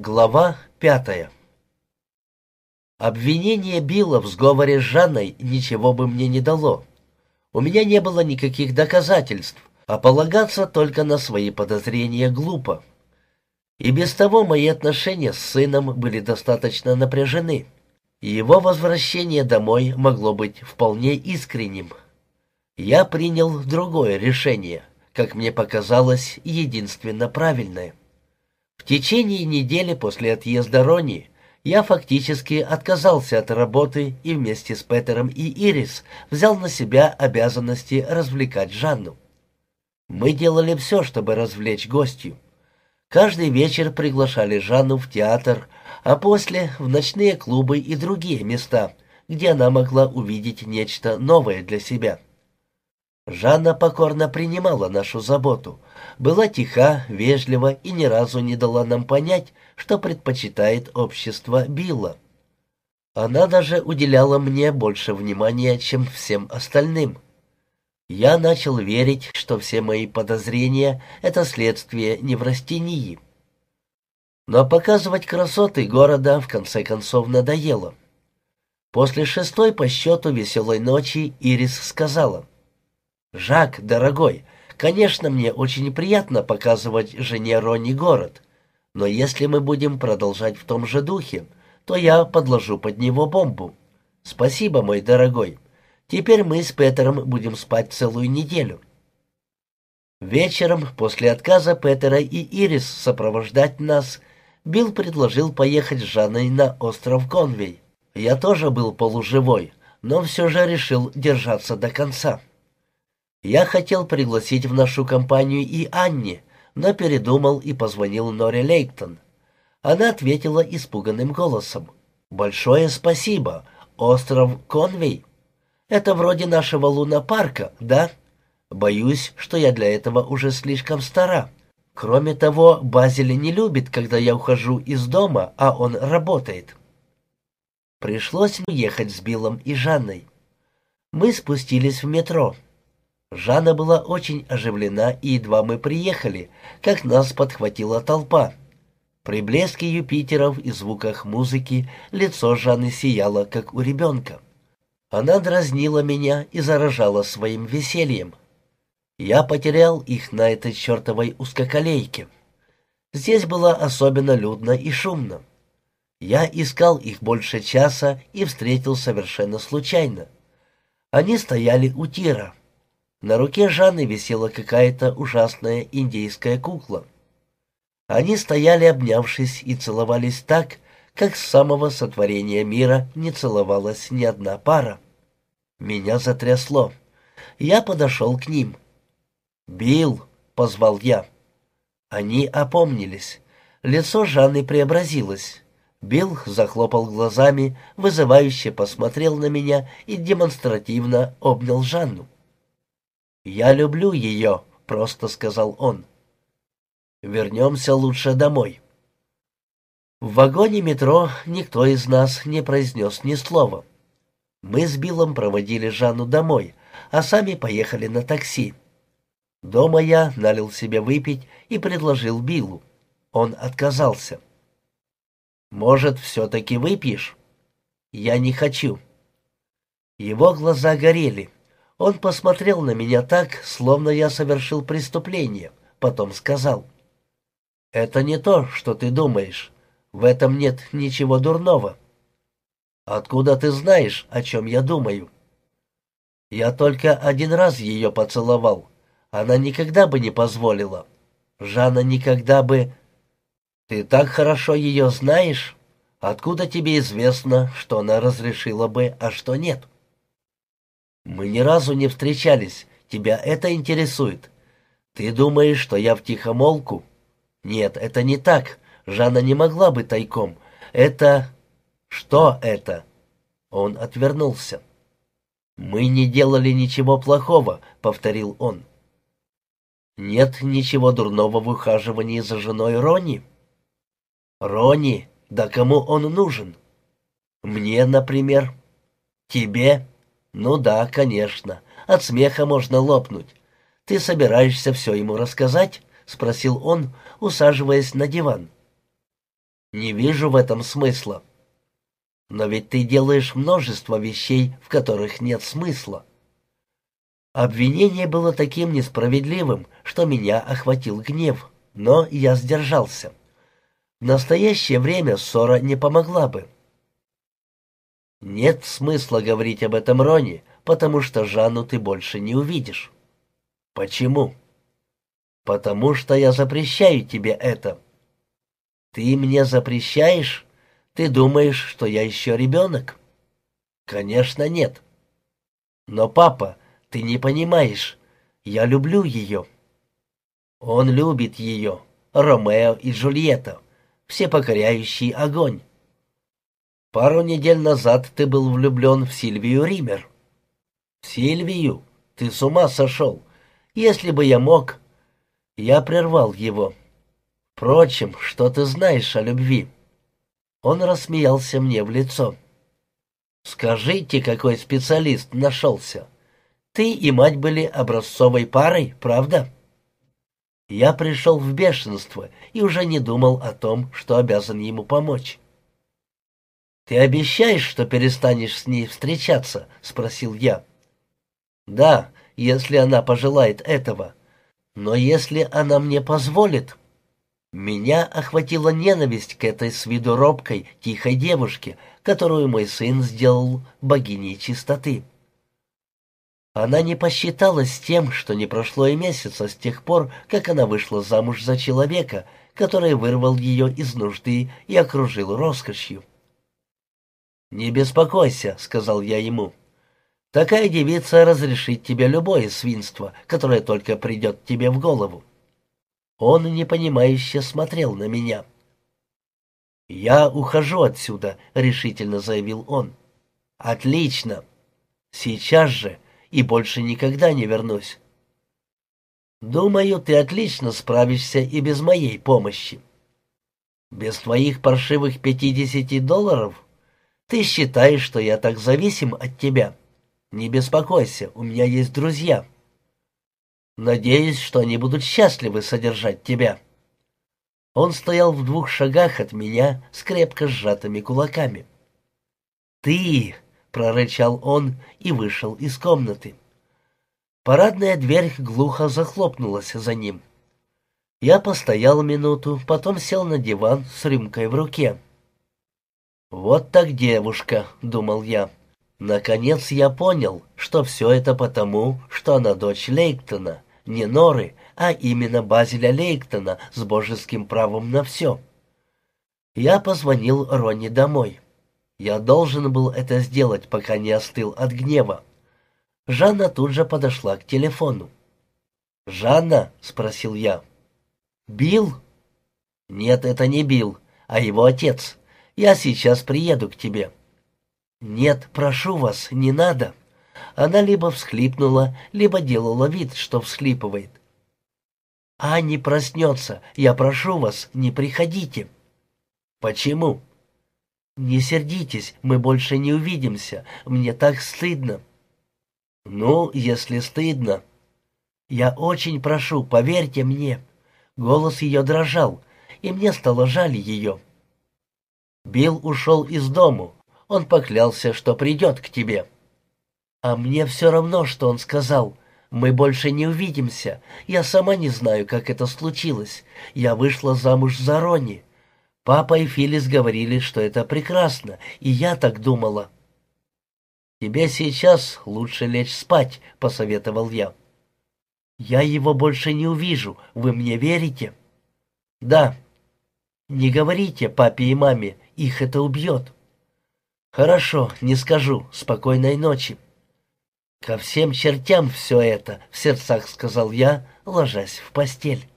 Глава пятая Обвинение Билла в сговоре с Жанной ничего бы мне не дало. У меня не было никаких доказательств, а полагаться только на свои подозрения глупо. И без того мои отношения с сыном были достаточно напряжены. Его возвращение домой могло быть вполне искренним. Я принял другое решение, как мне показалось, единственно правильное. В течение недели после отъезда Рони я фактически отказался от работы и вместе с Петером и Ирис взял на себя обязанности развлекать Жанну. Мы делали все, чтобы развлечь гостью. Каждый вечер приглашали Жанну в театр, а после в ночные клубы и другие места, где она могла увидеть нечто новое для себя. Жанна покорно принимала нашу заботу, была тиха, вежлива и ни разу не дала нам понять, что предпочитает общество Билла. Она даже уделяла мне больше внимания, чем всем остальным. Я начал верить, что все мои подозрения — это следствие неврастении. Но показывать красоты города в конце концов надоело. После шестой по счету веселой ночи Ирис сказала, «Жак, дорогой, конечно, мне очень приятно показывать жене Ронни город, но если мы будем продолжать в том же духе, то я подложу под него бомбу. Спасибо, мой дорогой». Теперь мы с Петером будем спать целую неделю. Вечером, после отказа Петера и Ирис сопровождать нас, Билл предложил поехать с Жанной на остров Конвей. Я тоже был полуживой, но все же решил держаться до конца. Я хотел пригласить в нашу компанию и Анни, но передумал и позвонил Норе Лейктон. Она ответила испуганным голосом. «Большое спасибо. Остров Конвей». Это вроде нашего лунопарка, да? Боюсь, что я для этого уже слишком стара. Кроме того, Базили не любит, когда я ухожу из дома, а он работает. Пришлось ехать с Биллом и Жанной. Мы спустились в метро. Жанна была очень оживлена, и едва мы приехали, как нас подхватила толпа. При блеске Юпитеров и звуках музыки лицо Жанны сияло, как у ребенка. Она дразнила меня и заражала своим весельем. Я потерял их на этой чертовой узкоколейке. Здесь было особенно людно и шумно. Я искал их больше часа и встретил совершенно случайно. Они стояли у тира. На руке Жанны висела какая-то ужасная индейская кукла. Они стояли, обнявшись, и целовались так, как с самого сотворения мира не целовалась ни одна пара. Меня затрясло. Я подошел к ним. «Билл!» — позвал я. Они опомнились. Лицо Жанны преобразилось. Билл захлопал глазами, вызывающе посмотрел на меня и демонстративно обнял Жанну. «Я люблю ее», — просто сказал он. «Вернемся лучше домой». В вагоне метро никто из нас не произнес ни слова. Мы с Биллом проводили Жанну домой, а сами поехали на такси. Дома я налил себе выпить и предложил Биллу. Он отказался. «Может, все-таки выпьешь?» «Я не хочу». Его глаза горели. Он посмотрел на меня так, словно я совершил преступление, потом сказал. «Это не то, что ты думаешь. В этом нет ничего дурного. Откуда ты знаешь, о чем я думаю? Я только один раз ее поцеловал. Она никогда бы не позволила. Жанна никогда бы... Ты так хорошо ее знаешь? Откуда тебе известно, что она разрешила бы, а что нет? Мы ни разу не встречались. Тебя это интересует. Ты думаешь, что я втихомолку? Нет, это не так. Жанна не могла бы тайком. Это... Что это? Он отвернулся. Мы не делали ничего плохого, повторил он. Нет ничего дурного в ухаживании за женой Рони. Рони, да кому он нужен? Мне, например. Тебе? Ну да, конечно. От смеха можно лопнуть. Ты собираешься все ему рассказать? спросил он, усаживаясь на диван. Не вижу в этом смысла. Но ведь ты делаешь множество вещей, в которых нет смысла. Обвинение было таким несправедливым, что меня охватил гнев, но я сдержался. В настоящее время ссора не помогла бы. Нет смысла говорить об этом Рони, потому что Жанну ты больше не увидишь. Почему? Потому что я запрещаю тебе это. Ты мне запрещаешь? Ты думаешь, что я еще ребенок? Конечно, нет. Но, папа, ты не понимаешь. Я люблю ее. Он любит ее. Ромео и Джульетта. Всепокоряющий огонь. Пару недель назад ты был влюблен в Сильвию Ример. Сильвию? Ты с ума сошел. Если бы я мог... Я прервал его. Впрочем, что ты знаешь о любви? Он рассмеялся мне в лицо. «Скажите, какой специалист нашелся? Ты и мать были образцовой парой, правда?» Я пришел в бешенство и уже не думал о том, что обязан ему помочь. «Ты обещаешь, что перестанешь с ней встречаться?» — спросил я. «Да, если она пожелает этого. Но если она мне позволит...» Меня охватила ненависть к этой с виду робкой, тихой девушке, которую мой сын сделал богиней чистоты. Она не посчиталась тем, что не прошло и месяца с тех пор, как она вышла замуж за человека, который вырвал ее из нужды и окружил роскошью. «Не беспокойся», — сказал я ему. «Такая девица разрешит тебе любое свинство, которое только придет тебе в голову. Он непонимающе смотрел на меня. «Я ухожу отсюда», — решительно заявил он. «Отлично. Сейчас же и больше никогда не вернусь». «Думаю, ты отлично справишься и без моей помощи». «Без твоих паршивых пятидесяти долларов? Ты считаешь, что я так зависим от тебя? Не беспокойся, у меня есть друзья». Надеюсь, что они будут счастливы содержать тебя». Он стоял в двух шагах от меня с крепко сжатыми кулаками. «Ты!» — прорычал он и вышел из комнаты. Парадная дверь глухо захлопнулась за ним. Я постоял минуту, потом сел на диван с рюмкой в руке. «Вот так девушка», — думал я. Наконец я понял, что все это потому, что она дочь Лейктона, не Норы, а именно Базиля Лейктона с божеским правом на все. Я позвонил Ронни домой. Я должен был это сделать, пока не остыл от гнева. Жанна тут же подошла к телефону. «Жанна?» — спросил я. «Билл?» «Нет, это не Билл, а его отец. Я сейчас приеду к тебе». «Нет, прошу вас, не надо». Она либо всхлипнула, либо делала вид, что всхлипывает. «А не проснется, я прошу вас, не приходите». «Почему?» «Не сердитесь, мы больше не увидимся, мне так стыдно». «Ну, если стыдно». «Я очень прошу, поверьте мне». Голос ее дрожал, и мне стало жаль ее. Билл ушел из дому. Он поклялся, что придет к тебе. А мне все равно, что он сказал. Мы больше не увидимся. Я сама не знаю, как это случилось. Я вышла замуж за Ронни. Папа и Филис говорили, что это прекрасно, и я так думала. «Тебе сейчас лучше лечь спать», — посоветовал я. «Я его больше не увижу. Вы мне верите?» «Да». «Не говорите папе и маме, их это убьет». «Хорошо, не скажу. Спокойной ночи». «Ко всем чертям все это», — в сердцах сказал я, ложась в постель.